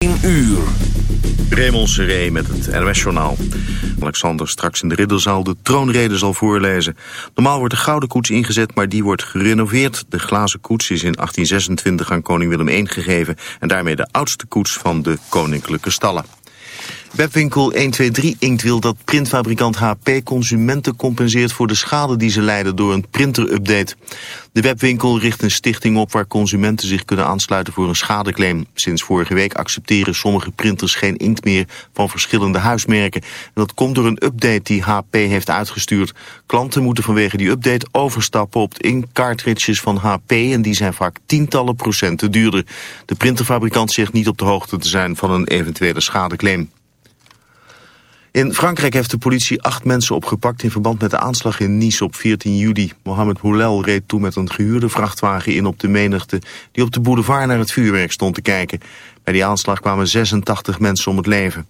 1 uur. Raymond met het NOS-journaal. Alexander straks in de ridderzaal de troonrede zal voorlezen. Normaal wordt de gouden koets ingezet, maar die wordt gerenoveerd. De glazen koets is in 1826 aan koning Willem I gegeven... en daarmee de oudste koets van de koninklijke stallen. Webwinkel 123 Inkt wil dat printfabrikant HP consumenten compenseert voor de schade die ze lijden door een printer-update. De webwinkel richt een stichting op waar consumenten zich kunnen aansluiten voor een schadeclaim. Sinds vorige week accepteren sommige printers geen inkt meer van verschillende huismerken. En dat komt door een update die HP heeft uitgestuurd. Klanten moeten vanwege die update overstappen op de inktcartridges van HP en die zijn vaak tientallen procenten duurder. De printerfabrikant zegt niet op de hoogte te zijn van een eventuele schadeclaim. In Frankrijk heeft de politie acht mensen opgepakt in verband met de aanslag in Nice op 14 juli. Mohamed Houlel reed toen met een gehuurde vrachtwagen in op de menigte die op de boulevard naar het vuurwerk stond te kijken. Bij die aanslag kwamen 86 mensen om het leven.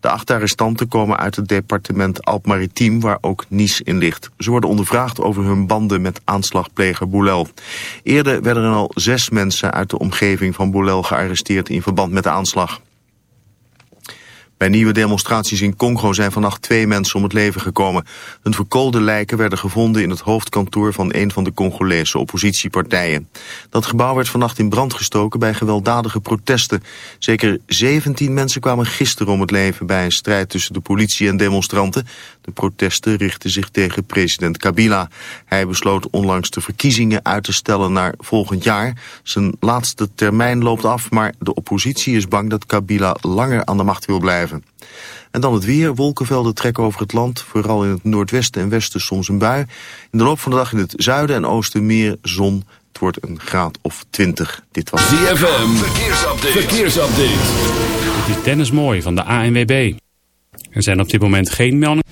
De acht arrestanten komen uit het departement Alpes-Maritiem waar ook Nice in ligt. Ze worden ondervraagd over hun banden met aanslagpleger Boulel. Eerder werden er al zes mensen uit de omgeving van Boulel gearresteerd in verband met de aanslag. Bij nieuwe demonstraties in Congo zijn vannacht twee mensen om het leven gekomen. Hun verkoolde lijken werden gevonden in het hoofdkantoor van een van de Congolese oppositiepartijen. Dat gebouw werd vannacht in brand gestoken bij gewelddadige protesten. Zeker 17 mensen kwamen gisteren om het leven bij een strijd tussen de politie en demonstranten. De protesten richtten zich tegen president Kabila. Hij besloot onlangs de verkiezingen uit te stellen naar volgend jaar. Zijn laatste termijn loopt af, maar de oppositie is bang dat Kabila langer aan de macht wil blijven. En dan het weer. Wolkenvelden trekken over het land. Vooral in het noordwesten en westen soms een bui. In de loop van de dag in het zuiden en oosten meer zon. Het wordt een graad of 20. Dit was ZFM. Verkeersupdate. Verkeersupdate. Het is Dennis Mooi van de ANWB. Er zijn op dit moment geen meldingen.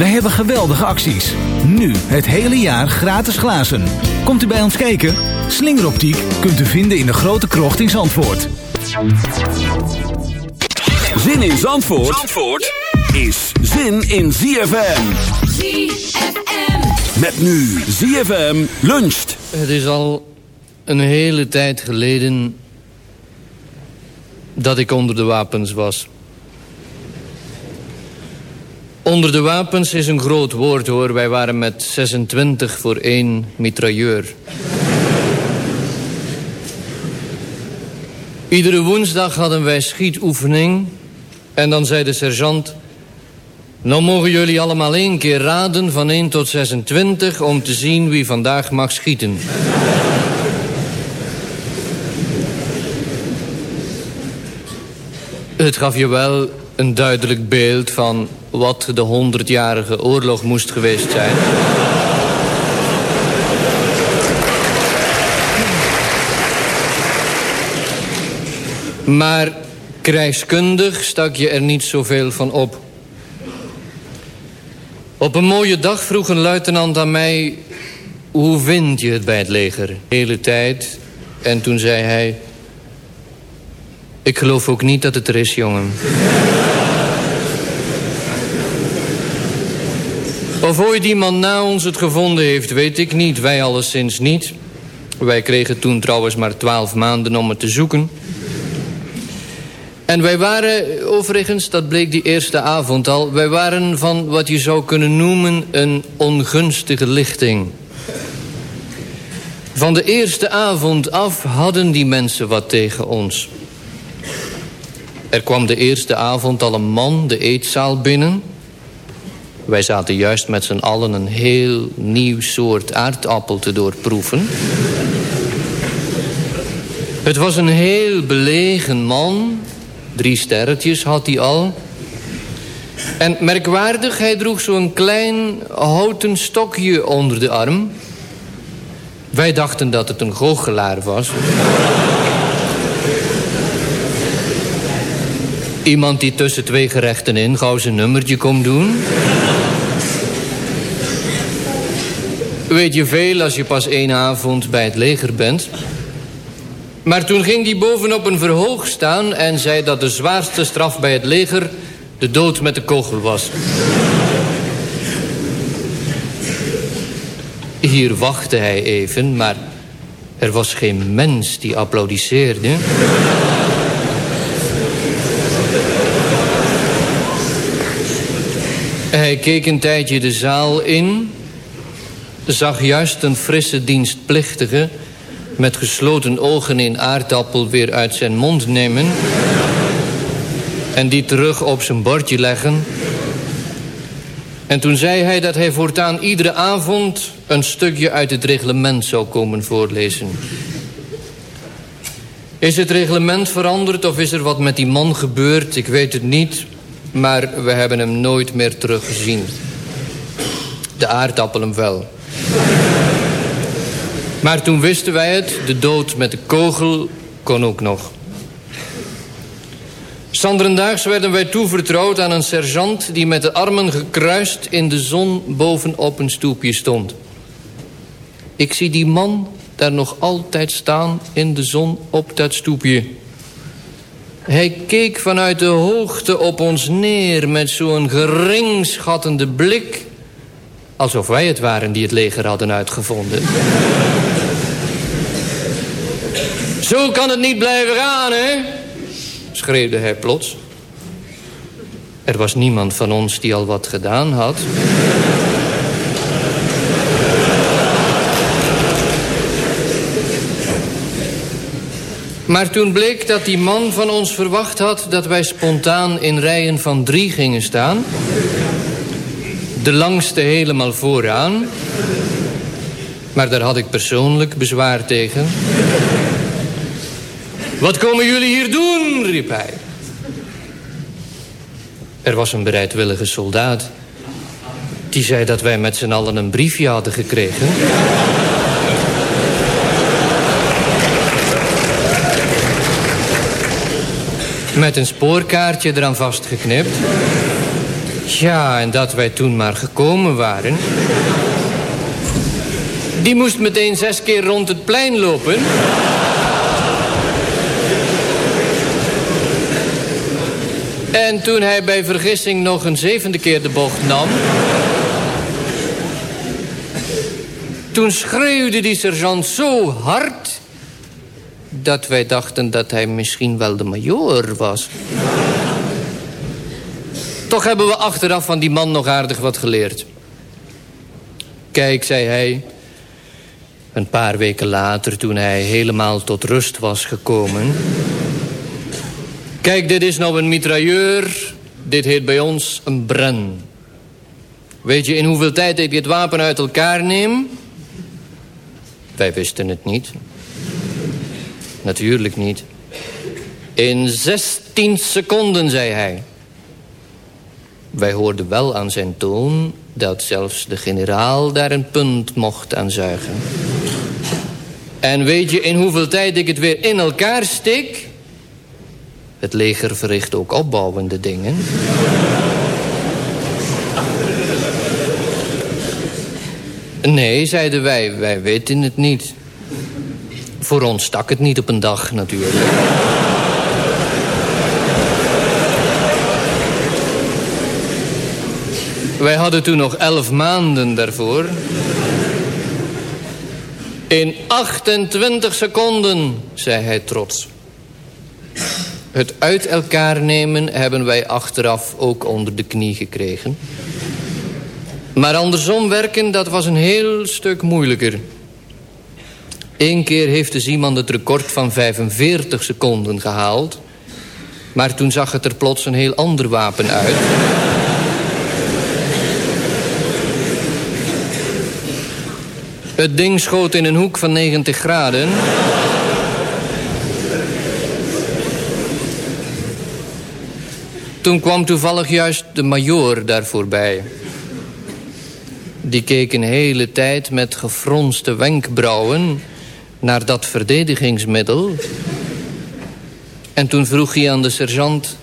Wij hebben geweldige acties. Nu het hele jaar gratis glazen. Komt u bij ons kijken? Slingeroptiek kunt u vinden in de grote krocht in Zandvoort. Zin in Zandvoort, Zandvoort is zin in ZFM. ZFM. Met nu ZFM luncht. Het is al een hele tijd geleden dat ik onder de wapens was. Onder de wapens is een groot woord hoor. Wij waren met 26 voor één mitrailleur. Iedere woensdag hadden wij schietoefening. En dan zei de sergeant... Nou mogen jullie allemaal één keer raden van 1 tot 26... om te zien wie vandaag mag schieten. Het gaf je wel een duidelijk beeld van wat de honderdjarige oorlog moest geweest zijn. Maar krijgskundig stak je er niet zoveel van op. Op een mooie dag vroeg een luitenant aan mij... hoe vind je het bij het leger? De hele tijd. En toen zei hij... Ik geloof ook niet dat het er is, jongen. Of ooit iemand na ons het gevonden heeft, weet ik niet. Wij alleszins niet. Wij kregen toen trouwens maar twaalf maanden om het te zoeken. En wij waren, overigens, dat bleek die eerste avond al... wij waren van wat je zou kunnen noemen een ongunstige lichting. Van de eerste avond af hadden die mensen wat tegen ons. Er kwam de eerste avond al een man de eetzaal binnen. Wij zaten juist met z'n allen een heel nieuw soort aardappel te doorproeven. Het was een heel belegen man. Drie sterretjes had hij al. En merkwaardig, hij droeg zo'n klein houten stokje onder de arm. Wij dachten dat het een goochelaar was. Iemand die tussen twee gerechten in gauw zijn nummertje komt doen. Weet je veel als je pas één avond bij het leger bent. Maar toen ging hij bovenop een verhoog staan... en zei dat de zwaarste straf bij het leger de dood met de kogel was. Hier wachtte hij even, maar er was geen mens die applaudisseerde. Hij keek een tijdje de zaal in... zag juist een frisse dienstplichtige... met gesloten ogen in aardappel weer uit zijn mond nemen... en die terug op zijn bordje leggen... En toen zei hij dat hij voortaan iedere avond... een stukje uit het reglement zou komen voorlezen. Is het reglement veranderd of is er wat met die man gebeurd? Ik weet het niet, maar we hebben hem nooit meer teruggezien. De aardappel hem wel. Maar toen wisten wij het, de dood met de kogel kon ook nog. Sanderendaags werden wij toevertrouwd aan een sergeant... die met de armen gekruist in de zon bovenop een stoepje stond. Ik zie die man daar nog altijd staan in de zon op dat stoepje. Hij keek vanuit de hoogte op ons neer met zo'n geringschattende blik... alsof wij het waren die het leger hadden uitgevonden. Zo kan het niet blijven gaan, hè? schreeuwde hij plots. Er was niemand van ons die al wat gedaan had. Maar toen bleek dat die man van ons verwacht had... dat wij spontaan in rijen van drie gingen staan. De langste helemaal vooraan. Maar daar had ik persoonlijk bezwaar tegen. Wat komen jullie hier doen, riep hij. Er was een bereidwillige soldaat. Die zei dat wij met z'n allen een briefje hadden gekregen. Met een spoorkaartje eraan vastgeknipt. Ja, en dat wij toen maar gekomen waren. Die moest meteen zes keer rond het plein lopen. En toen hij bij vergissing nog een zevende keer de bocht nam... toen schreeuwde die sergeant zo hard... dat wij dachten dat hij misschien wel de majoor was. Toch hebben we achteraf van die man nog aardig wat geleerd. Kijk, zei hij... Een paar weken later, toen hij helemaal tot rust was gekomen... Kijk, dit is nou een mitrailleur. Dit heet bij ons een bren. Weet je in hoeveel tijd ik dit wapen uit elkaar neem? Wij wisten het niet. Natuurlijk niet. In 16 seconden, zei hij. Wij hoorden wel aan zijn toon dat zelfs de generaal daar een punt mocht aan zuigen. En weet je in hoeveel tijd ik het weer in elkaar steek? Het leger verricht ook opbouwende dingen. Nee, zeiden wij, wij weten het niet. Voor ons stak het niet op een dag natuurlijk. Wij hadden toen nog elf maanden daarvoor. In 28 seconden, zei hij trots. Het uit elkaar nemen hebben wij achteraf ook onder de knie gekregen. Maar andersom werken, dat was een heel stuk moeilijker. Eén keer heeft de Zeeman het record van 45 seconden gehaald. Maar toen zag het er plots een heel ander wapen uit. Het ding schoot in een hoek van 90 graden. Toen kwam toevallig juist de majoor daar voorbij. Die keek een hele tijd met gefronste wenkbrauwen naar dat verdedigingsmiddel. En toen vroeg hij aan de sergeant...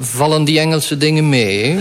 vallen die Engelse dingen mee?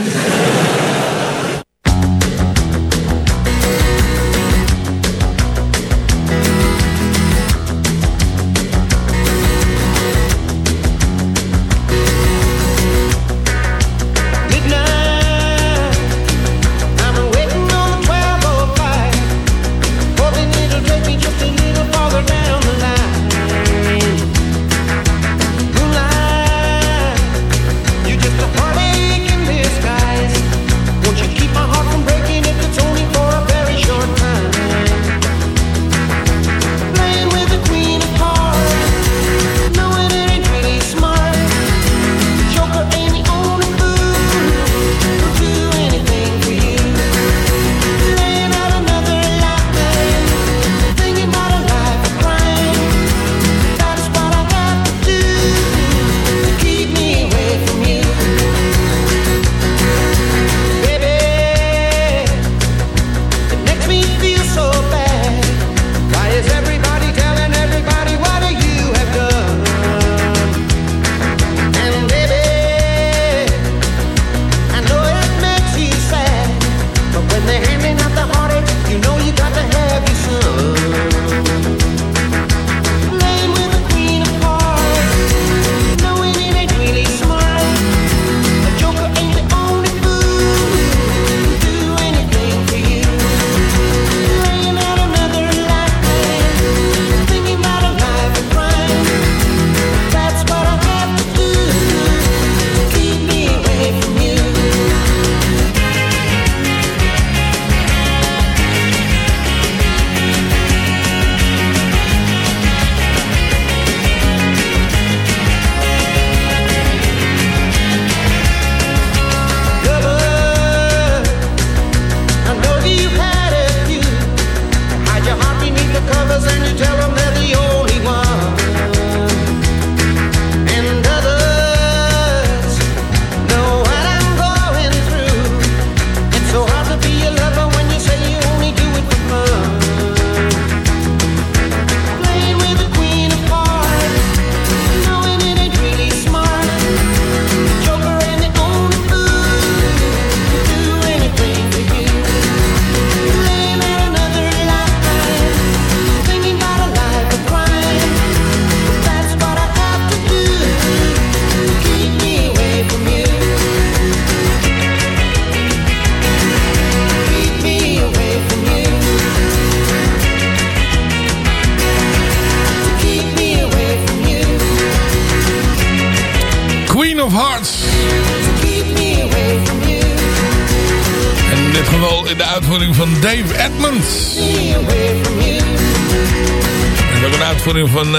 Van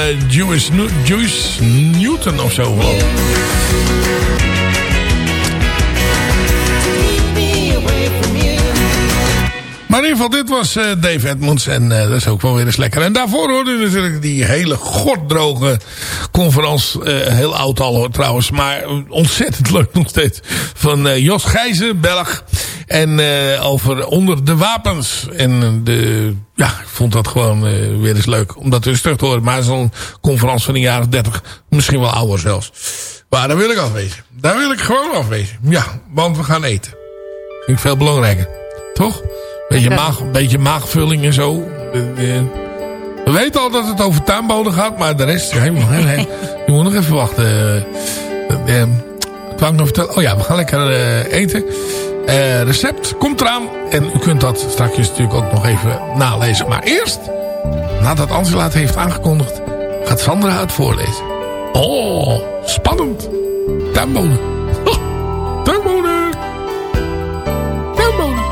Nu- Juice Newton of zo. Maar in ieder geval, dit was eh, Dave Edmonds. En eh, dat is ook wel weer eens lekker. En daarvoor hoorde u natuurlijk die hele goddroge conferentie. heel oud al hoor trouwens. Maar ontzettend leuk nog steeds. Van Jos Gijzen, Belg. En eh, over onder de wapens. En de, ja, ik vond dat gewoon eh, weer eens leuk. Om dat eens terug te horen. Maar zo'n conferentie van de jaren 30. Misschien wel ouder zelfs. Maar daar wil ik afwezen. Daar wil ik gewoon afwezen. Ja, want we gaan eten. Vind ik veel belangrijker. Toch? Beetje, maag, beetje maagvulling en zo. Eh, eh, We weten al dat het over tuinboden gaat, maar de rest... Hè, hè. je moet nog even wachten. Eh, eh, wat wou ik nog vertellen? Oh ja, we gaan lekker eh, eten. Eh, recept komt eraan. En u kunt dat straks natuurlijk ook nog even nalezen. Maar eerst, nadat Angela het heeft aangekondigd, gaat Sandra het voorlezen. Oh, spannend. Tuinbonen. Oh, tuinbonen. Tuinbonen.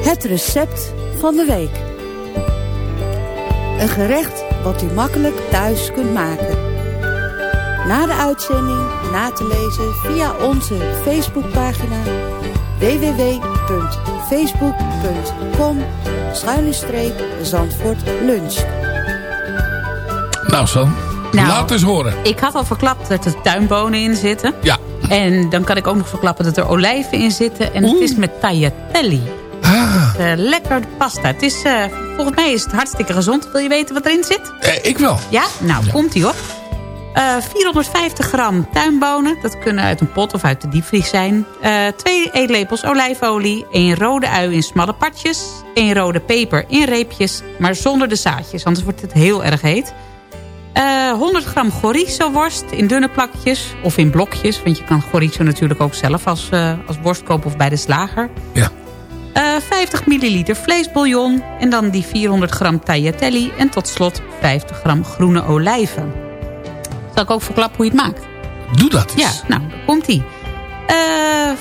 Het recept van de week. Een gerecht wat u makkelijk thuis kunt maken. Na de uitzending na te lezen via onze Facebookpagina www.facebook.com Zandvoort Lunch. Nou San, Nou. laat eens horen. Ik had al verklapt dat er tuinbonen in zitten. Ja. En dan kan ik ook nog verklappen dat er olijven in zitten. En het is met tagliatelle. Ah, Eh, lekker pasta. Het is, eh, volgens mij is het hartstikke gezond. Wil je weten wat erin zit? eh, ik wel. Ja? Nou, komt ie hoor. Eh, 450 gram tuinbonen. Dat kunnen uit een pot of uit de diepvries zijn. Eh, twee eetlepels olijfolie. één rode ui in smalle partjes. één rode peper in reepjes. Maar zonder de zaadjes, anders wordt het heel erg heet. Eh, 100 gram chorizo worst in dunne plakjes. Of in blokjes. Want je kan chorizo natuurlijk ook zelf als, eh, als worst kopen of bij de slager. Ja. Eh, 50 milliliter vleesbouillon. En dan die 400 gram tagliatelle. En tot slot 50 gram groene olijven. Zal ik ook verklappen hoe je het maakt? Doe dat eens. Ja, nou, daar komt ie. Eh,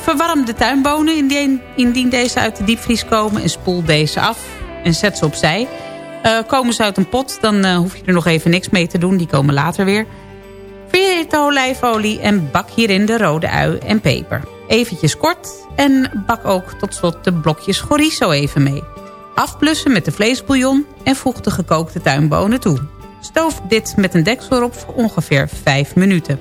verwarm de tuinbonen indien, indien deze uit de diepvries komen. En spoel deze af. En zet ze opzij. Eh, komen ze uit een pot, dan eh, hoef je er nog even niks mee te doen. Die komen later weer. Verhit de olijfolie en bak hierin de rode ui en peper. Eventjes kort en bak ook tot slot de blokjes chorizo even mee. Afplussen met de vleesbouillon en voeg de gekookte tuinbonen toe. Stoof dit met een deksel erop voor ongeveer 5 minuten.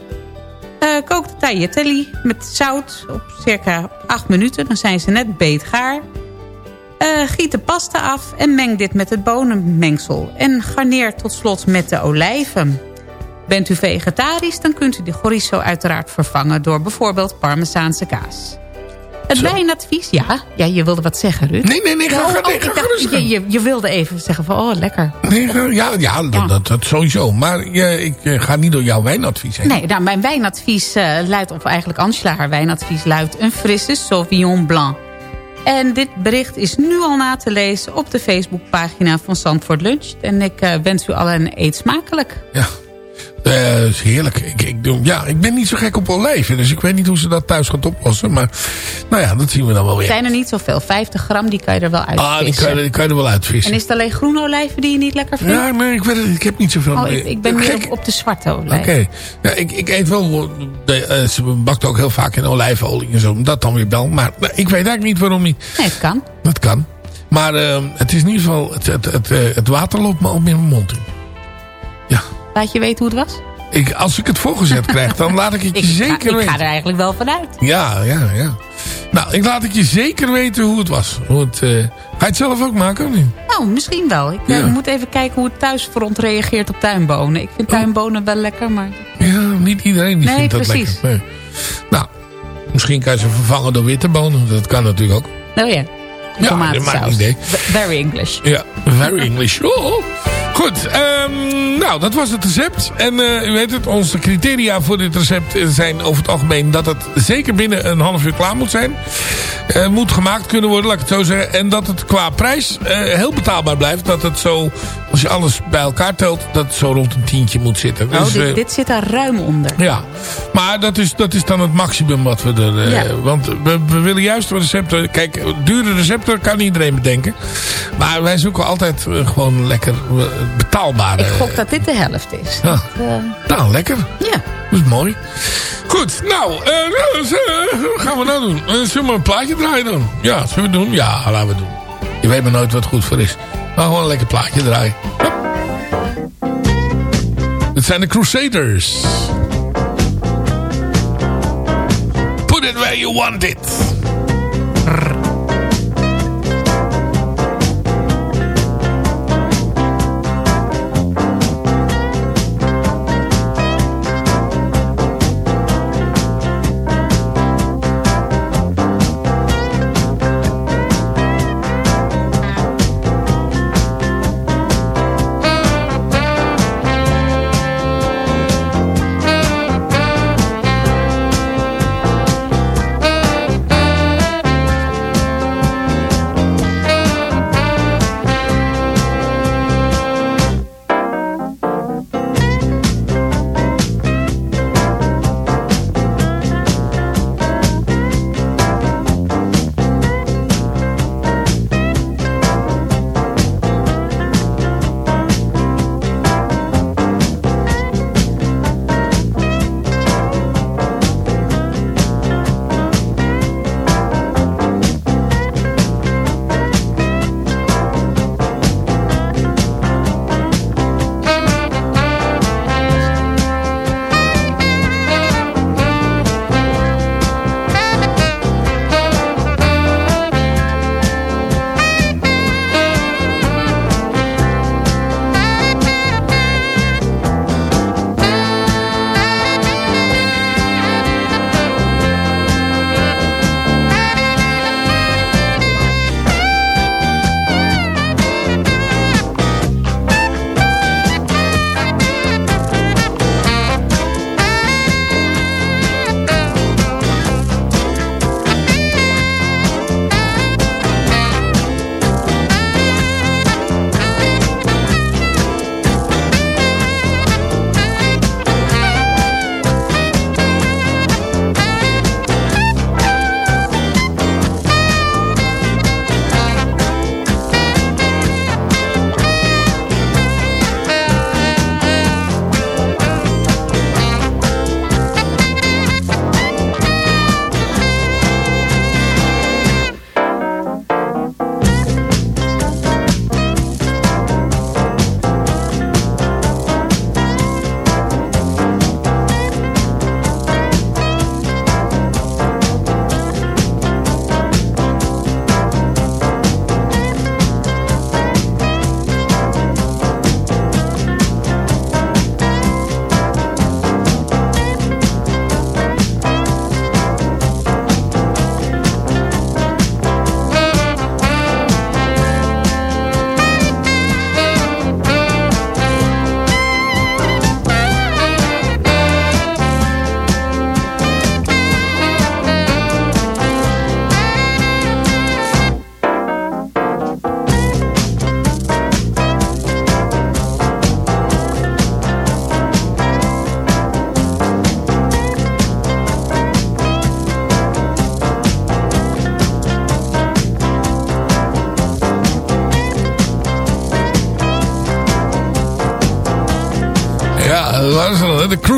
Eh, kook de tagliatelle met zout op circa 8 minuten. Dan zijn ze net beetgaar. Eh, giet de pasta af en meng dit met het bonenmengsel. En garneer tot slot met de olijven. Bent u vegetarisch, dan kunt u de chorizo uiteraard vervangen... door bijvoorbeeld parmezaanse kaas. Het wijnadvies, ja. Ja, je wilde wat zeggen, Ruud. Nee, nee, nee, ga, Oh, ga, oh, nee, ga dacht, je, je, je wilde even zeggen van, oh, lekker. Nee, ja, ja, dat, Dat, dat sowieso. Maar ik eh, ga niet door jouw wijnadvies heen. Nee, nou, mijn wijnadvies eh, luidt, of eigenlijk Angela haar wijnadvies luidt... een frisse Sauvignon Blanc. En dit bericht is nu al na te lezen op de Facebookpagina van Zandvoort Lunch. En ik eh, wens u allen eet smakelijk. Ja, Eh, is heerlijk. Ik, ik, doe, ja, ik ben niet zo gek op olijven, dus ik weet niet hoe ze dat thuis gaat oplossen. Maar nou ja, dat zien we dan wel weer. zijn er niet zoveel. 50 gram, die kan je er wel uit Ah, die kan, je- die kan je er wel uitvissen. En is het alleen groene olijven die je niet lekker vindt? Ja, nee, ik, weet het, ik heb niet zoveel... Oh, ik, ik ben meer op, op de zwarte Oké. olijf. Ja, ik, ik eet wel... De, eh, ze bakt ook heel vaak in olijfolie en zo. Dat dan weer wel. Maar nou, ik weet eigenlijk niet waarom niet. Nee, het kan. Dat kan. Maar eh, het is in ieder geval... Het, het, het, eh, het water loopt me al in mijn mond in. Laat je weten hoe het was? Ik, als ik het voorgezet krijg, dan laat ik het je Ik, zeker ga, ik weten. ga er eigenlijk wel vanuit. Ja, ja, ja. Nou, ik laat het je zeker weten hoe het was. Hoe het, eh, ga je het zelf ook maken of niet? Nou, misschien wel. Ik eh, moet even kijken hoe het thuisfront reageert op tuinbonen. Ik vind tuinbonen wel lekker, maar... Ja, niet iedereen die Nee, vindt dat precies. lekker. Nee. Nou, misschien kan je ze vervangen door witte bonen. Dat kan natuurlijk ook. Oh ja, Ja, dat maakt niet idee. Very English. Ja, very English. Oh. Goed, ehm, nou dat was het recept. En eh, u weet het, onze criteria voor dit recept zijn over het algemeen dat het zeker binnen een half uur klaar moet zijn. Eh, moet gemaakt kunnen worden, laat ik het zo zeggen. En dat het qua prijs eh, heel betaalbaar blijft. Dat het zo, als je alles bij elkaar telt, dat het zo rond een tientje moet zitten. Oh, Dus, dit, dit zit daar ruim onder. ja, maar dat is, dat is dan het maximum wat we er... Ja. Want we, we willen juist recepten... Kijk, dure recepten kan iedereen bedenken. Maar wij zoeken altijd gewoon lekker eh, Ik gok dat dit de helft is. Ja. Dat, eh, Nou, lekker. ja. Dat is mooi. Goed, nou, eh, nou, eh, wat gaan we nou doen? Zullen we een plaatje draaien dan? Ja, zullen we doen? Ja, laten we doen. Je weet maar nooit wat goed voor is. Maar gewoon een lekker plaatje draaien. Hup. Dit zijn de Crusaders. Put it where you want it.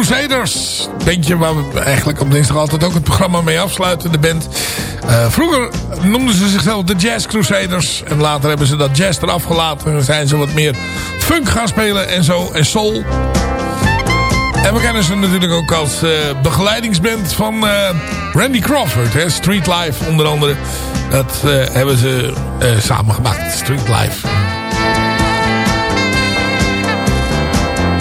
Crusaders. Bandje waar we eigenlijk op dinsdag altijd ook het programma mee afsluiten. De band. Eh, vroeger noemden ze zichzelf de Jazz Crusaders. En later hebben ze dat jazz eraf gelaten. En zijn ze wat meer funk gaan spelen en zo. En soul. En we kennen ze natuurlijk ook als eh, begeleidingsband van eh, Randy Crawford. Hè? Street Life onder andere. Dat hebben ze samen gemaakt. Street Life.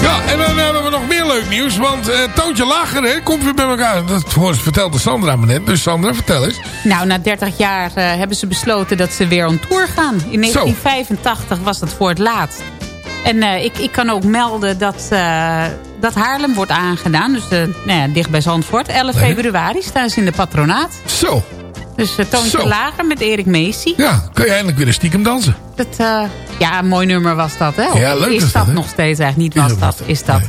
Ja, en dan hebben we leuk nieuws. Want eh Toontje Lager hè, komt weer bij elkaar. Dat vertelde Sandra me net. Dus Sandra, vertel eens. Nou, na 30 jaar eh, hebben ze besloten dat ze weer on tour gaan. In 1985 was dat voor het laatst. En eh, ik, ik kan ook melden dat, dat Haarlem wordt aangedaan. Dus nou ja, dicht bij Zandvoort. 11 Nee. februari staan ze in de patronaat. Zo. Dus uh, Toontje Zo. Lager met Erik Meesie. Ja, kun je eindelijk weer een stiekem dansen. Dat, ja, een mooi nummer was dat, hè? Ja, leuk is dat, dat nog steeds eigenlijk niet was dat, is dat.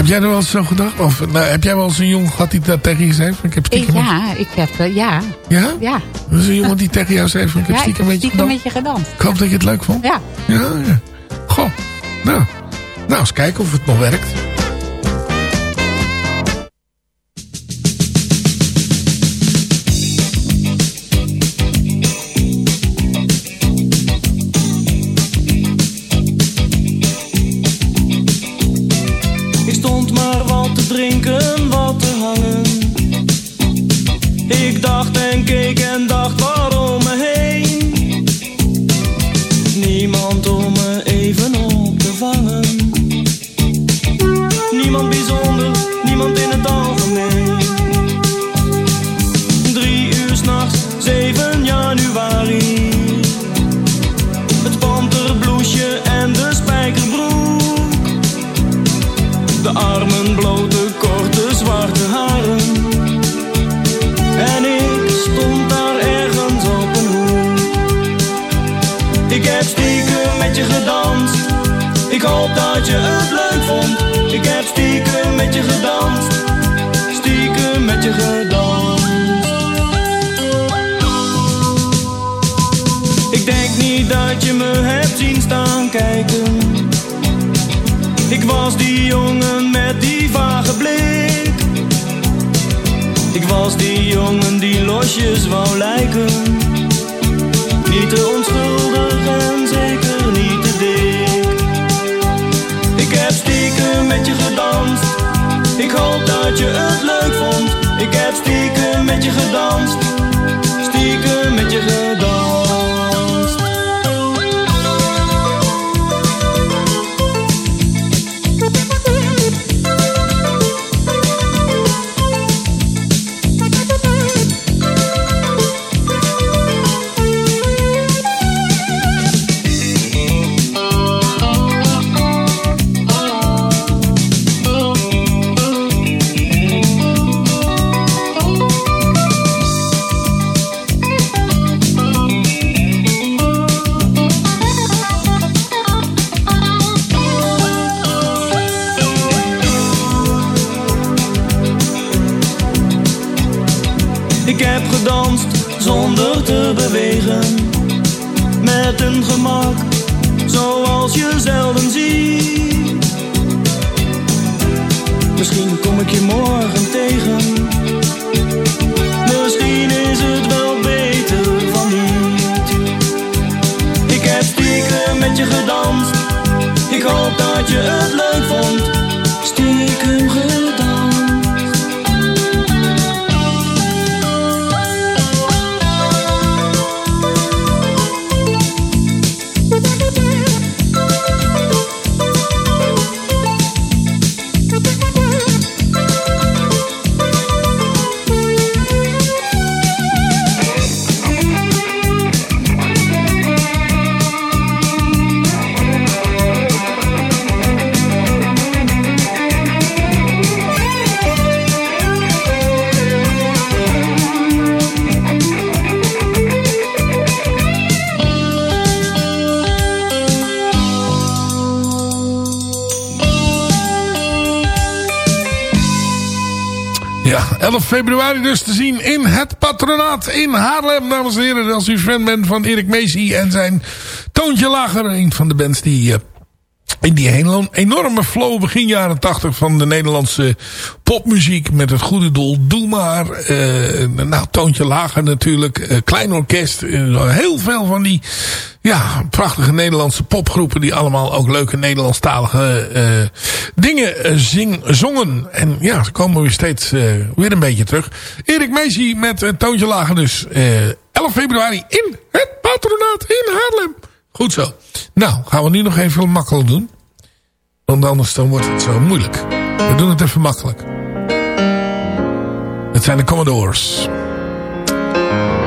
Heb jij er wel eens zo gedacht? Of nou, heb jij wel eens een jongen gehad die dat tegen je zei? Ik heb stiekem... ja, ik heb, eh, ja. Ja? Ja, Er is een jongen die tegen jou zei van, ik heb ja ik stiekem een beetje gedanst. Ik hoop dat je het leuk vond. Ja. Ja, ja. Goh. Nou. Nou, eens kijken of het nog werkt. Drinken, zoals je zelden ziet. Misschien kom ik je morgen tegen. Misschien is het wel beter van niet. Ik heb stiekem met je gedanst. Ik hoop dat je het leuk vond. 11 februari dus te zien in het patronaat in Haarlem, dames en heren. Als u fan bent van Erik Meesie en zijn Toontje Lager. Een van de bands die eh, in die enorme flow begin jaren tachtig van de Nederlandse popmuziek met het goede doel. Doe maar. eh nou, toontje lager natuurlijk. eh, klein orkest. heel veel van die ja, prachtige Nederlandse popgroepen die allemaal ook leuke Nederlandstalige eh, dingen eh, zing, zongen. En ja, ze komen weer steeds eh, weer een beetje terug. Erik Meesie met een toontje lager dus eh 11 februari in het patronaat in Haarlem. Goed zo. Nou, gaan we nu nog even makkelijk doen. Want anders dan wordt het zo moeilijk. We doen het even makkelijk. Het zijn de Commodores.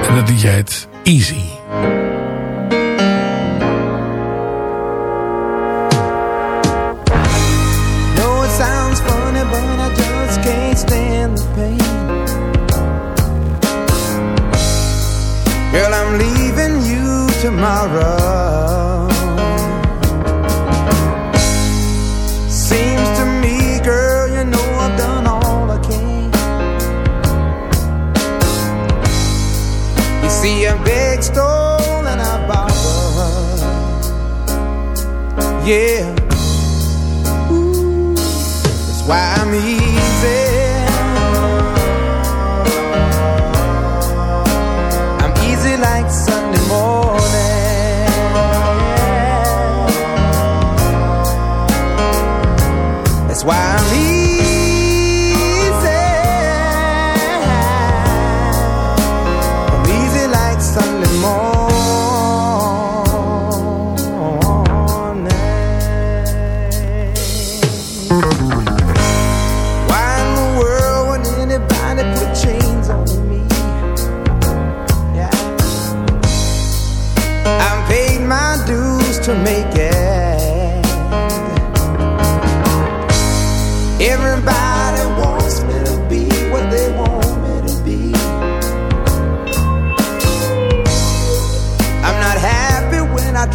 En dat liedje heet Easy. You tomorrow.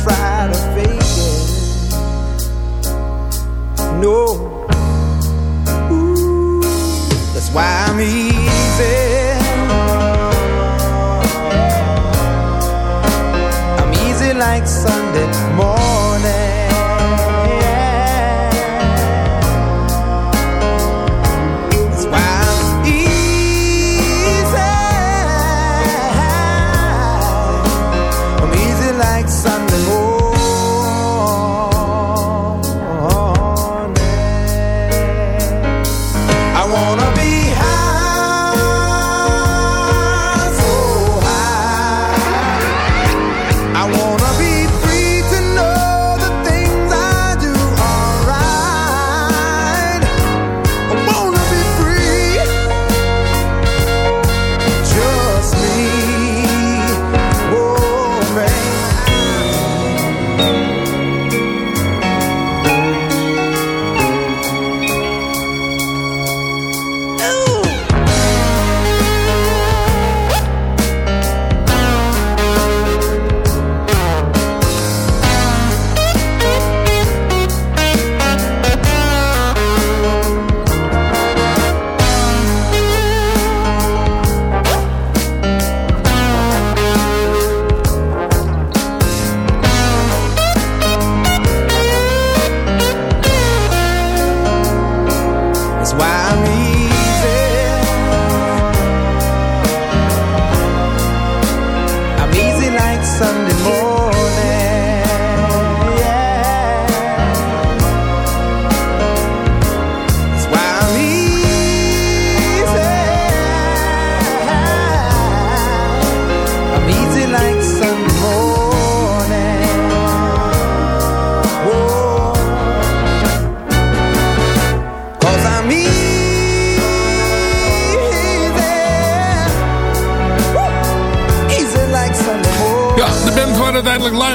Try to fake it. No. That's why I'm easy.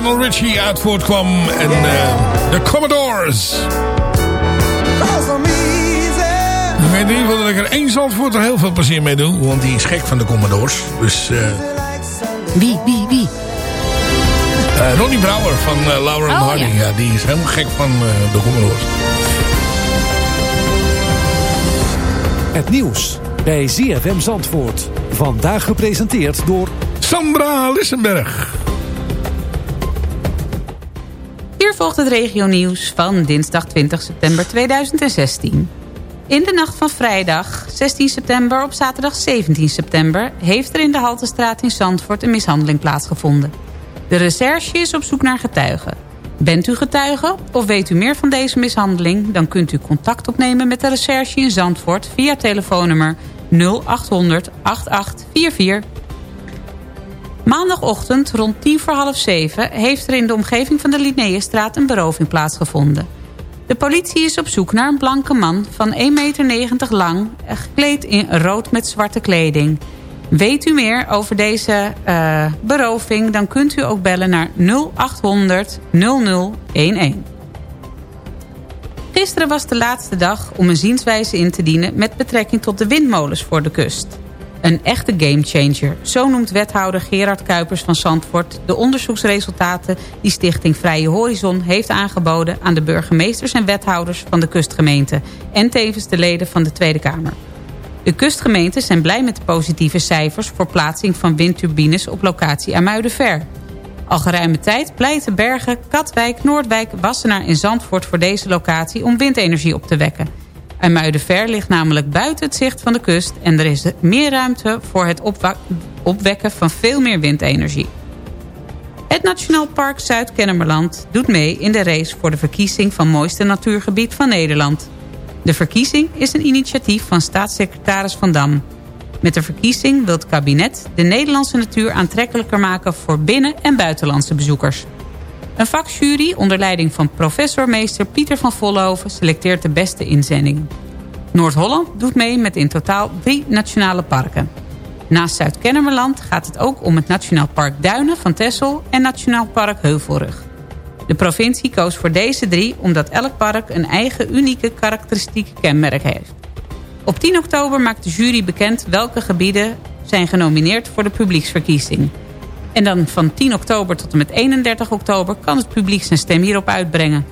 Lionel Richie uit voortkwam. En eh, de Commodores. Ik weet in ieder geval dat ik er één Zandvoort er heel veel plezier mee doe. Want die is gek van de Commodores. Dus eh Wie, wie, wie? eh, Ronnie Brouwer van eh, Laura Oh, Harding. ja. Ja. die is helemaal gek van eh, de Commodores. Het nieuws bij ZFM Zandvoort. Vandaag gepresenteerd door Sandra Lissenberg. Volgt het regionieuws van dinsdag 20 september 2016. In de nacht van vrijdag 16 september op zaterdag 17 september... heeft er in de Haltestraat in Zandvoort een mishandeling plaatsgevonden. De recherche is op zoek naar getuigen. Bent u getuige of weet u meer van deze mishandeling... dan kunt u contact opnemen met de recherche in Zandvoort... via telefoonnummer 0800 8844. Maandagochtend rond tien voor half zeven... heeft er in de omgeving van de Linnaeusstraat een beroving plaatsgevonden. De politie is op zoek naar een blanke man van 1,90 meter lang... gekleed in rood met zwarte kleding... Weet u meer over deze uh, beroving, dan kunt u ook bellen naar 0800 0011. Gisteren was de laatste dag om een zienswijze in te dienen... met betrekking tot de windmolens voor de kust. Een echte gamechanger, zo noemt wethouder Gerard Kuipers van Zandvoort... de onderzoeksresultaten die Stichting Vrije Horizon heeft aangeboden... aan de burgemeesters en wethouders van de kustgemeente... en tevens de leden van de Tweede Kamer. De kustgemeentes zijn blij met de positieve cijfers... voor plaatsing van windturbines op locatie aan Muidenver. Al geruime tijd pleiten Bergen, Katwijk, Noordwijk, Wassenaar en Zandvoort... voor deze locatie om windenergie op te wekken. Muidenver ligt namelijk buiten het zicht van de kust... en er is meer ruimte voor het opwekken van veel meer windenergie. Het Nationaal Park Zuid-Kennemerland doet mee in de race... voor de verkiezing van mooiste natuurgebied van Nederland... De verkiezing is een initiatief van staatssecretaris Van Dam. Met de verkiezing wil het kabinet de Nederlandse natuur aantrekkelijker maken voor binnen- en buitenlandse bezoekers. Een vakjury onder leiding van professormeester Pieter van Vollenhoven selecteert de beste inzendingen. Noord-Holland doet mee met in totaal drie nationale parken. Naast Zuid-Kennemerland gaat het ook om het Nationaal Park Duinen van Texel en Nationaal Park Heuvelrug. De provincie koos voor deze drie omdat elk park een eigen unieke karakteristieke kenmerk heeft. Op 10 oktober maakt de jury bekend welke gebieden zijn genomineerd voor de publieksverkiezing. En dan van 10 oktober tot en met 31 oktober kan het publiek zijn stem hierop uitbrengen.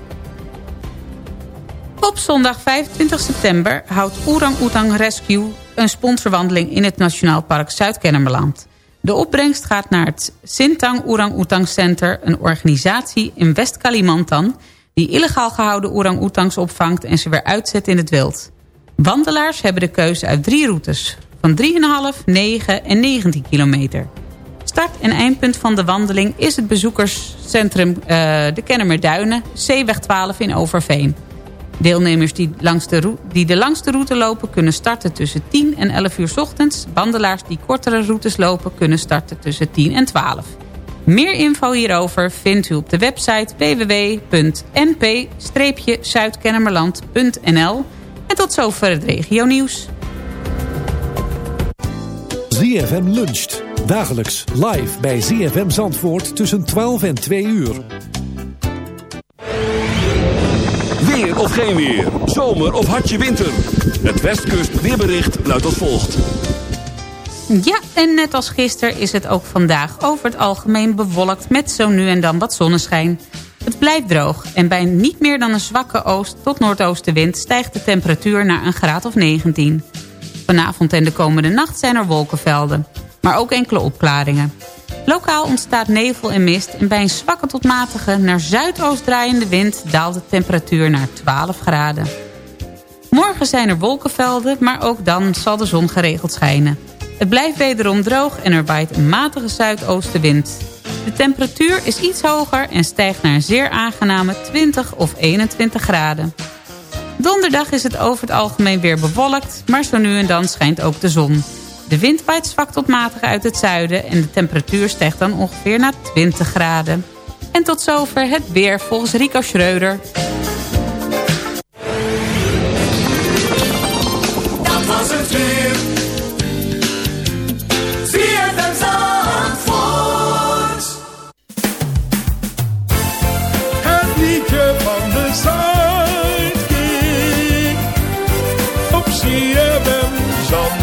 Op zondag 25 september houdt Oerang Oetang Rescue een sponsorwandeling in het Nationaal Park Zuid-Kennemerland. De opbrengst gaat naar het Sintang Orang Oetang Center... een organisatie in West-Kalimantan... die illegaal gehouden orang-oetangs opvangt en ze weer uitzet in het wild. Wandelaars hebben de keuze uit drie routes... van 3,5, 9 en 19 kilometer. Start- en eindpunt van de wandeling is het bezoekerscentrum uh, de Kennemerduinen... Zeeweg 12 in Overveen... Deelnemers die, langs de, die de langste route lopen kunnen starten tussen 10 en 11 uur ochtends. Wandelaars die kortere routes lopen kunnen starten tussen 10 en 12. Meer info hierover vindt u op de website www.np-zuidkennemerland.nl. En tot zover het regio nieuws. ZFM luncht. Dagelijks live bij ZFM Zandvoort tussen 12 en 2 uur. Weer of geen weer. Zomer of hartje winter. Het Westkust weerbericht luidt als volgt. Ja, en net als gisteren is het ook vandaag over het algemeen bewolkt... met zo nu en dan wat zonneschijn. Het blijft droog en bij niet meer dan een zwakke oost- tot noordoostenwind... stijgt de temperatuur naar een graad of 19. Vanavond en de komende nacht zijn er wolkenvelden. Maar ook enkele opklaringen. Lokaal ontstaat nevel en mist en bij een zwakke tot matige naar zuidoost draaiende wind daalt de temperatuur naar 12 graden. Morgen zijn er wolkenvelden, maar ook dan zal de zon geregeld schijnen. Het blijft wederom droog en er waait een matige zuidoostenwind. De temperatuur is iets hoger en stijgt naar een zeer aangename 20 of 21 graden. Donderdag is het over het algemeen weer bewolkt, maar zo nu en dan schijnt ook de zon. De wind waait zwak tot matig uit het zuiden en de temperatuur stijgt dan ongeveer naar 20 graden. En tot zover het weer volgens Rico Schreuder. Dat was het weer. Het liedje van de Zuidkiek. Op ZFM Zandvoort.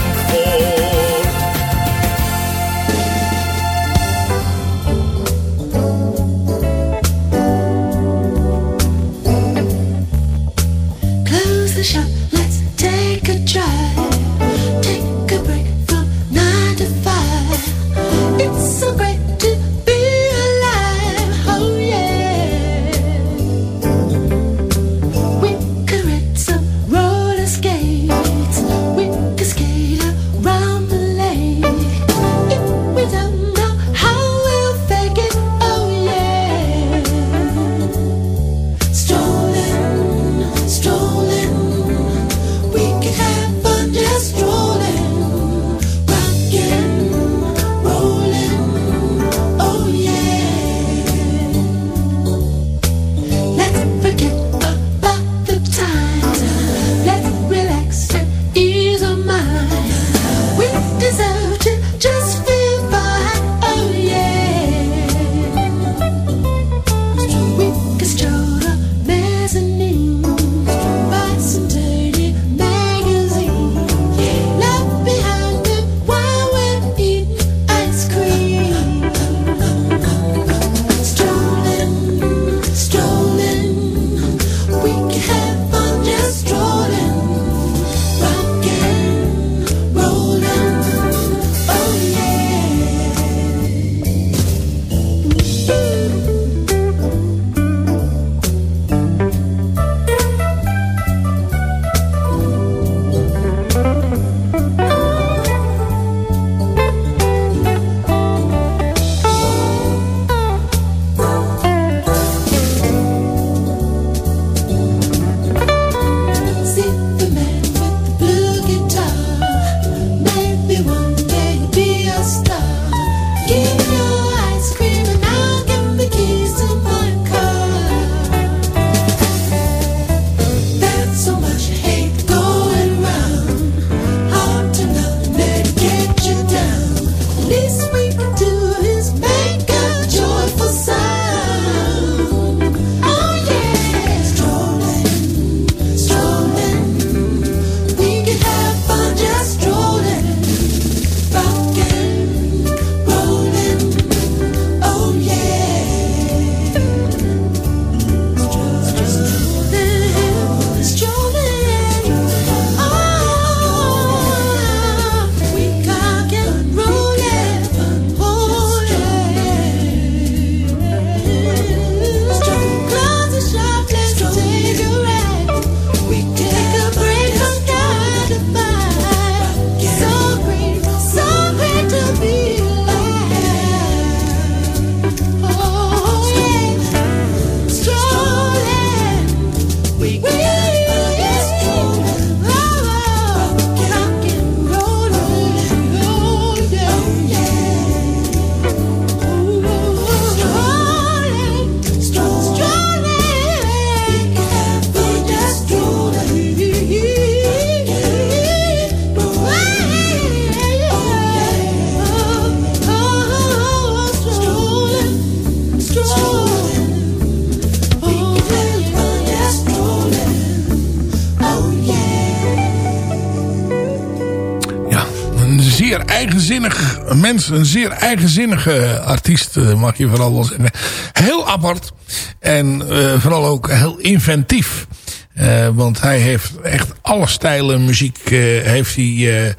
Zeer eigenzinnig mens. Een zeer eigenzinnige artiest, eh, mag je vooral wel zeggen. Heel apart. En eh, vooral ook heel inventief. Eh, want hij heeft echt alle stijlen muziek heeft hij,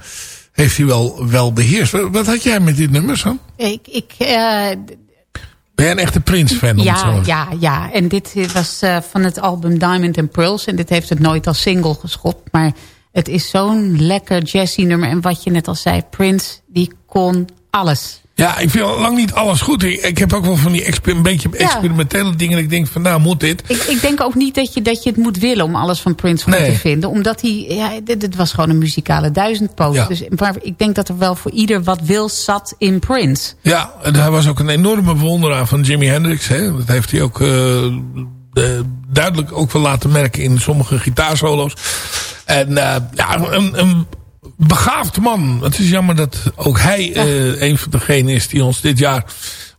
heeft hij wel, wel beheerst. Wat, had jij met dit nummer, Sam? Ik, ik, Ben jij een echte zo ja, ja, ja. En dit was van het album Diamond and Pearls. En dit heeft het nooit als single geschopt. Maar het is zo'n lekker jazzy nummer. En wat je net al zei, Prince, die kon alles. Ja, ik vind lang niet alles goed. Ik, heb ook wel van die een beetje experimentele dingen. Ik denk van, nou moet dit. Ik, ik denk ook niet dat je, dat je het moet willen om alles van Prince goed Nee. te vinden. Omdat hij, ja, dit, dit was gewoon een muzikale duizendpoot. Ja. Dus, maar ik denk dat er wel voor ieder wat wil zat in Prince. Ja, en hij was ook een enorme bewonderaar van Jimi Hendrix. Hè? Dat heeft hij ook eh, duidelijk ook wel laten merken in sommige gitaarsolo's. En eh, ja, een, een begaafd man. Het is jammer dat ook hij eh, een van degenen is die ons dit jaar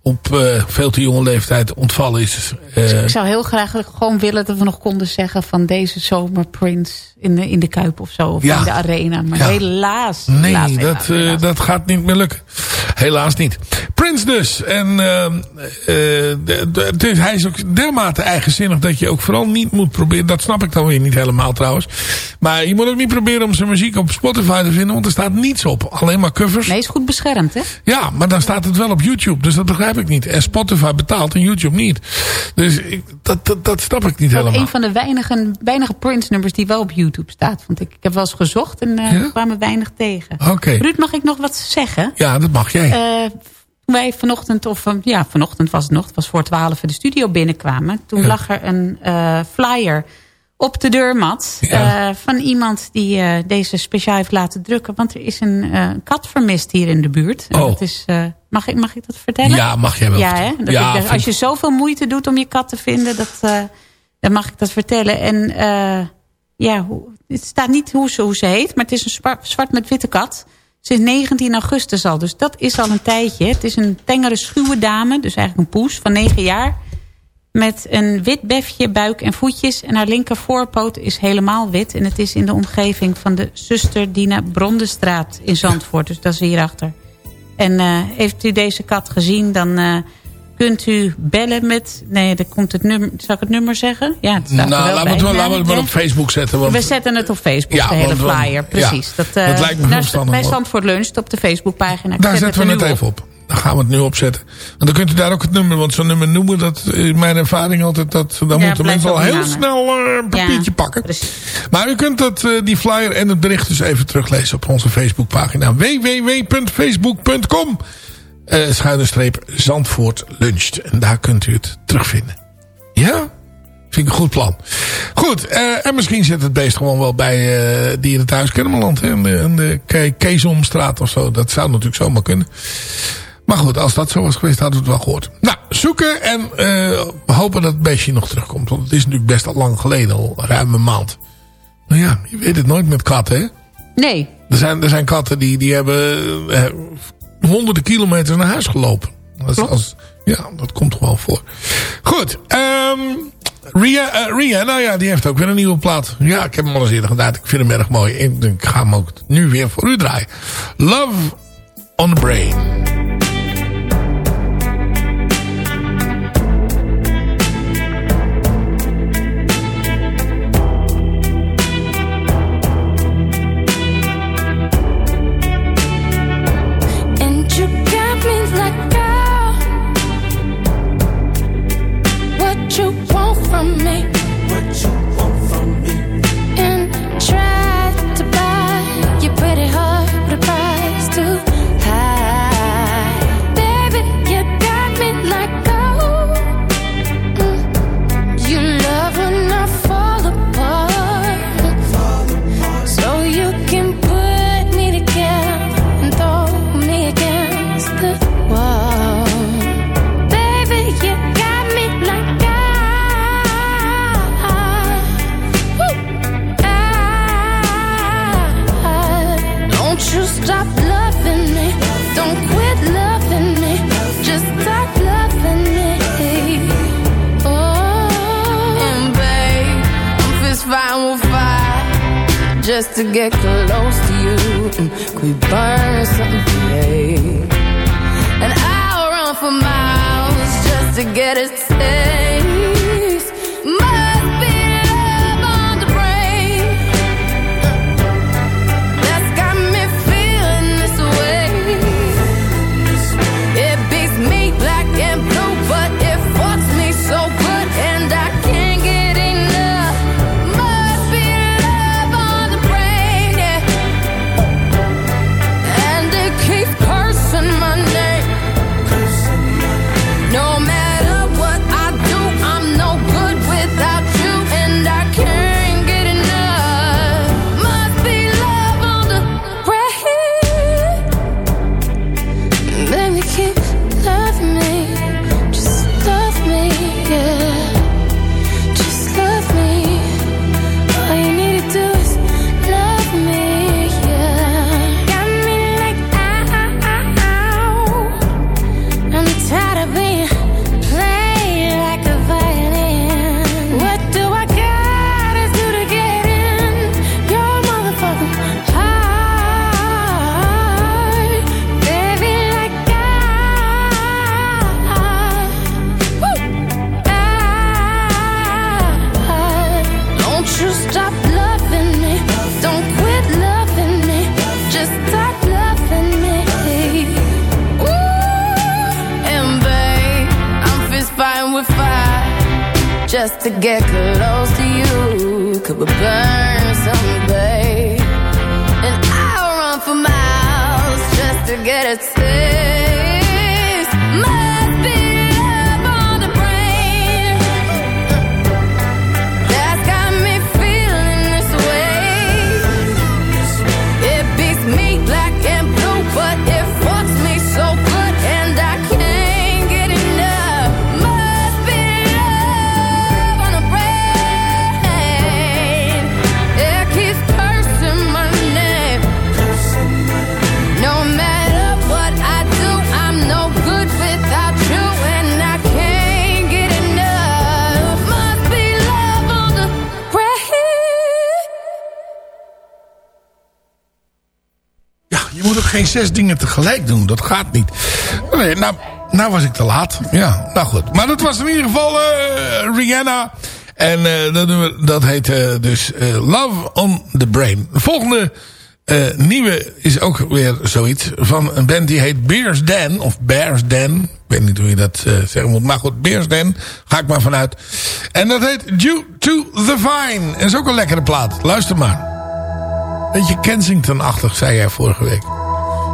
op eh, veel te jonge leeftijd ontvallen is. Eh, Ik zou heel graag gewoon willen dat we nog konden zeggen van deze zomer Prince in de, in de Kuip of zo. Of Ja. in de arena. Maar Ja. helaas. Nee, helaas, dat, helaas, eh, helaas. dat gaat niet meer lukken. Helaas niet. Prince dus. En hij is ook dermate eigenzinnig dat je ook vooral niet moet proberen. Dat snap ik dan weer niet helemaal trouwens. Maar je moet ook niet proberen om zijn muziek op Spotify te vinden. Want er staat niets op. Alleen maar covers. Nee, is goed beschermd hè? Ja, maar dan staat het wel op YouTube. Dus dat begrijp ik niet. En Spotify betaalt en YouTube niet. Dus ik, dat, dat, dat snap ik niet Wel helemaal. een van de weinige, weinige Prince nummers die wel op YouTube staat. Want ik, ik heb wel eens gezocht en eh Ja? kwamen weinig tegen. Oké. Ruud, mag ik nog wat zeggen? Ja, dat mag jij. Eh, toen wij vanochtend, of eh, ja, vanochtend was het nog, het was voor twaalf de studio binnenkwamen. Toen Ja. lag er een flyer op de deurmat Ja. van iemand die deze speciaal heeft laten drukken. Want er is een kat vermist hier in de buurt. En Oh. dat is, mag, ik, mag ik dat vertellen? Ja, mag jij wel Ja, hè? Ja, ik, als je zoveel moeite doet om je kat te vinden, dat, eh, dan mag ik dat vertellen. En eh, ja, het staat niet hoe ze, hoe ze heet, maar het is een zwart, met witte kat. Sinds 19 augustus al, dus dat is al een tijdje. Het is een tengere, schuwe dame, dus eigenlijk een poes van 9 jaar. Met een wit befje, buik en voetjes. En haar linker voorpoot is helemaal wit. En het is in de omgeving van de zuster Dina Brondenstraat in Zandvoort. Dus dat is hierachter. En eh, heeft u deze kat gezien, dan eh, kunt u bellen met... Nee, dan komt het nummer... Zal ik het nummer zeggen? Ja, het staat nou, er wel laten we bij. het wel, Nee, laten we het maar op Facebook zetten. Want We zetten het op Facebook, Ja, de hele flyer. Precies. ja, dat, eh, dat lijkt me verstandig, Bij hoor. Zandvoort Lunch op de Facebookpagina. Daar zet zetten we het even op. Dan gaan we het nu opzetten. En dan kunt u daar ook het nummer, want zo'n nummer noemen, dat is mijn ervaring altijd, dat, dan Ja, moeten mensen al heel hangen. snel eh, een papiertje Ja, pakken. Maar u kunt dat, eh, die flyer en het bericht dus even teruglezen op onze Facebookpagina www.facebook.com eh schuine streep Zandvoort luncht. En daar kunt u het terugvinden. Ja? Vind ik een goed plan. Goed, en misschien zit het beest gewoon wel bij eh Dierenthuis Kermeland. hè, In de, in de Ke- Keesomstraat of zo. Dat zou natuurlijk zomaar kunnen. Maar goed, als dat zo was geweest, hadden we het wel gehoord. Nou, zoeken en eh, hopen dat het beestje nog terugkomt. Want het is natuurlijk best al lang geleden, al ruim een maand. Nou ja, je weet het nooit met katten, hè? Nee. Er zijn, er zijn katten die, die hebben eh, honderden kilometers naar huis gelopen. Als, als, ja, dat komt gewoon voor. Goed, ehm Ria, eh, Ria, nou ja, die heeft ook weer een nieuwe plaat. Ja, ik heb hem al eens eerder gedaan. Ik vind hem erg mooi. Ik, ik ga hem ook nu weer voor u draaien. Love on the Brain. geen zes dingen tegelijk doen. Dat gaat niet. Nee, nou, nou was ik te laat. Ja, nou goed. Maar dat was in ieder geval eh, Rihanna. En uh, dat, we, dat heet eh, dus Love on the Brain. De volgende nieuwe is ook weer zoiets van een band die heet Bears Den. Of Bears Den. Ik weet niet hoe je dat zeggen moet. Maar goed, Bears Den. Ga ik maar vanuit. En dat heet Due to the Vine. En is ook een lekkere plaat. Luister maar. Beetje Kensington-achtig, zei jij vorige week.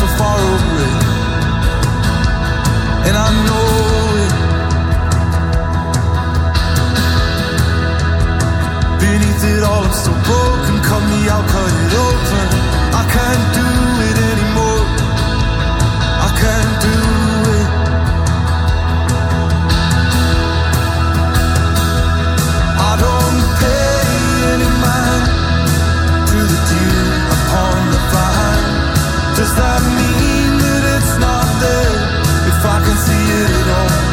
so far away. And I know it. Beneath it all, I'm so broken. Cut me out, cut it off. See you all.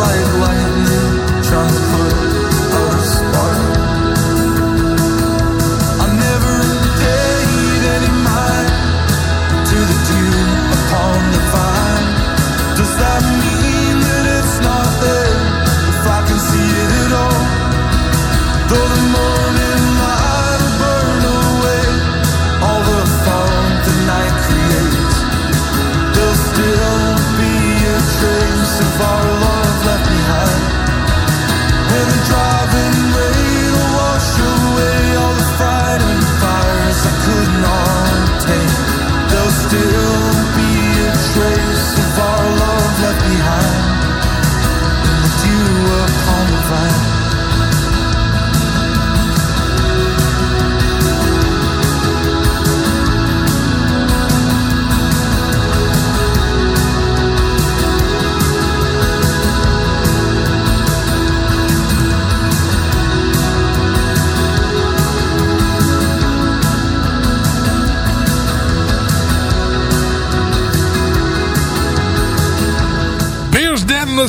You're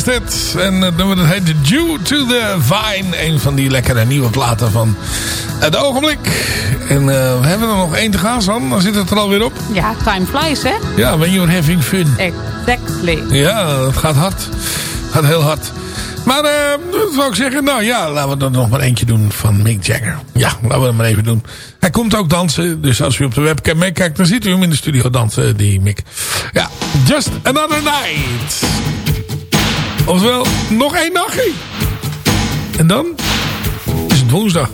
was dit. En het nummer dat heet Due to the Vine. Een van die lekkere nieuwe platen van het ogenblik. En eh, we hebben er nog één te gaan, San. Dan zit het er alweer op. Ja, time flies, hè? Ja, when you're having fun. Exactly. Ja, het gaat hard. gaat heel hard. Maar eh dat zou ik zeggen, nou ja, laten we er nog maar eentje doen van Mick Jagger. Ja, laten we dat maar even doen. Hij komt ook dansen, dus als u op de webcam meekijkt, dan ziet u hem in de studio dansen, die Mick. Ja, Just Another Night. Oftewel, nog één nachtje. En dan is het woensdag.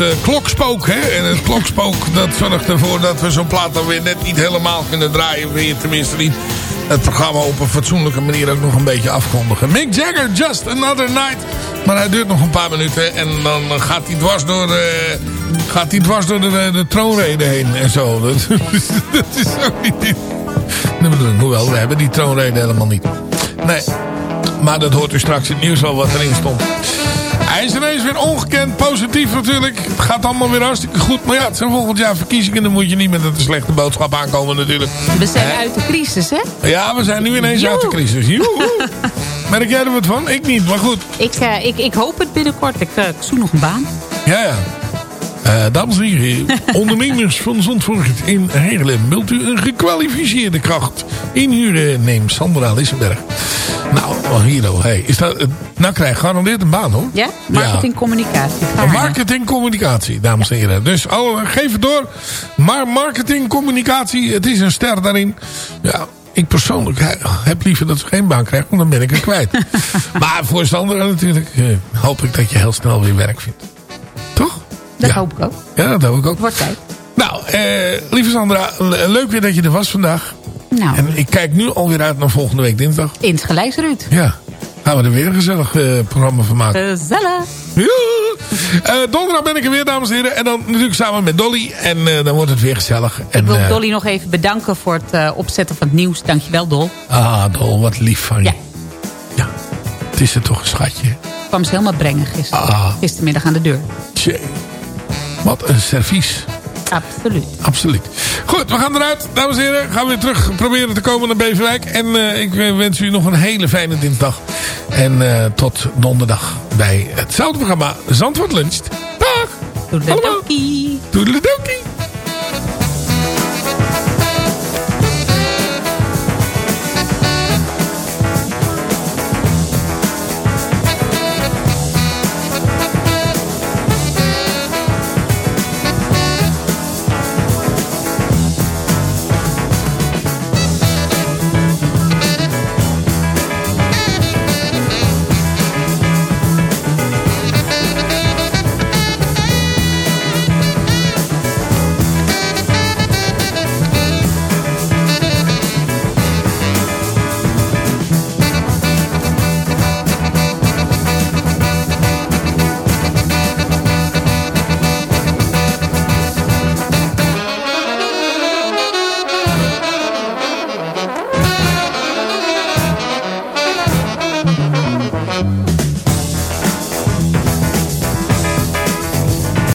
Het eh, klokspook. Hè? En het klokspook dat zorgt ervoor dat we zo'n plaat dan weer net niet helemaal kunnen draaien. Weer tenminste niet het programma op een fatsoenlijke manier ook nog een beetje afkondigen. Mick Jagger, Just Another Night. Maar hij duurt nog een paar minuten. En dan gaat hij dwars door, eh, gaat hij dwars door de, de troonrede heen en zo. Dat, dat is ook niet... Hoewel, we hebben die troonrede helemaal niet. Nee. Maar dat hoort u straks in het nieuws wel wat erin stond. Hij is ineens weer ongekend positief natuurlijk. Het gaat allemaal weer hartstikke goed. Maar ja, het zijn volgend jaar verkiezingen. Dan moet je niet met een slechte boodschap aankomen natuurlijk. We zijn uit de crisis, hè? Ja, we zijn nu ineens uit de crisis. Joehoe. Merk jij er wat van? Ik niet, maar goed. Ik, eh, ik, ik hoop het binnenkort. Ik, eh, ik zoek nog een baan. Ja, ja. Eh, dames en heren, ondernemers van Zandvoort in Heerlen. Wilt u een gekwalificeerde kracht inhuren? Neem Sandra Lissenberg. Nou, hier oh, hey, is dat, nou krijg je gegarandeerd een baan hoor. Ja? Marketing, communicatie. Marketing, communicatie, dames en heren. Dus oh, geef het door. Maar marketing, communicatie, het is een ster daarin. Ja, ik persoonlijk he- heb liever dat ze geen baan krijgen, want dan ben ik er kwijt. maar voor Sandra natuurlijk eh, hoop ik dat je heel snel weer werk vindt. Toch? Dat Ja. hoop ik ook. Ja, dat hoop ik ook. Wordt tijd. Nou, eh, lieve Sandra, le- leuk weer dat je er was vandaag. Nou, En ik kijk nu alweer uit naar volgende week dinsdag. insgelijks Ruud. Ja, gaan we er weer een gezellig eh, programma van maken. Gezellig. Eh, donderdag ben ik er weer, dames en heren. En dan natuurlijk samen met Dolly. En eh, dan wordt het weer gezellig. En, Ik wil Dolly nog even bedanken voor het opzetten van het nieuws. Dankjewel, Dol. Ah, Dol, wat lief van je. Ja. Ja, het is er toch een schatje. kwam ze helemaal brengen gisteren. Ah. gistermiddag aan de deur. Tjee. Wat een servies. Absoluut. Absoluut. Goed, we gaan eruit. Dames en heren, gaan we weer terug proberen te komen naar Beverwijk. En eh, ik wens u nog een hele fijne dinsdag. En eh, tot donderdag bij hetzelfde programma Zandvoort Luncht. Dag! Doedeledokie. Doedeledokie!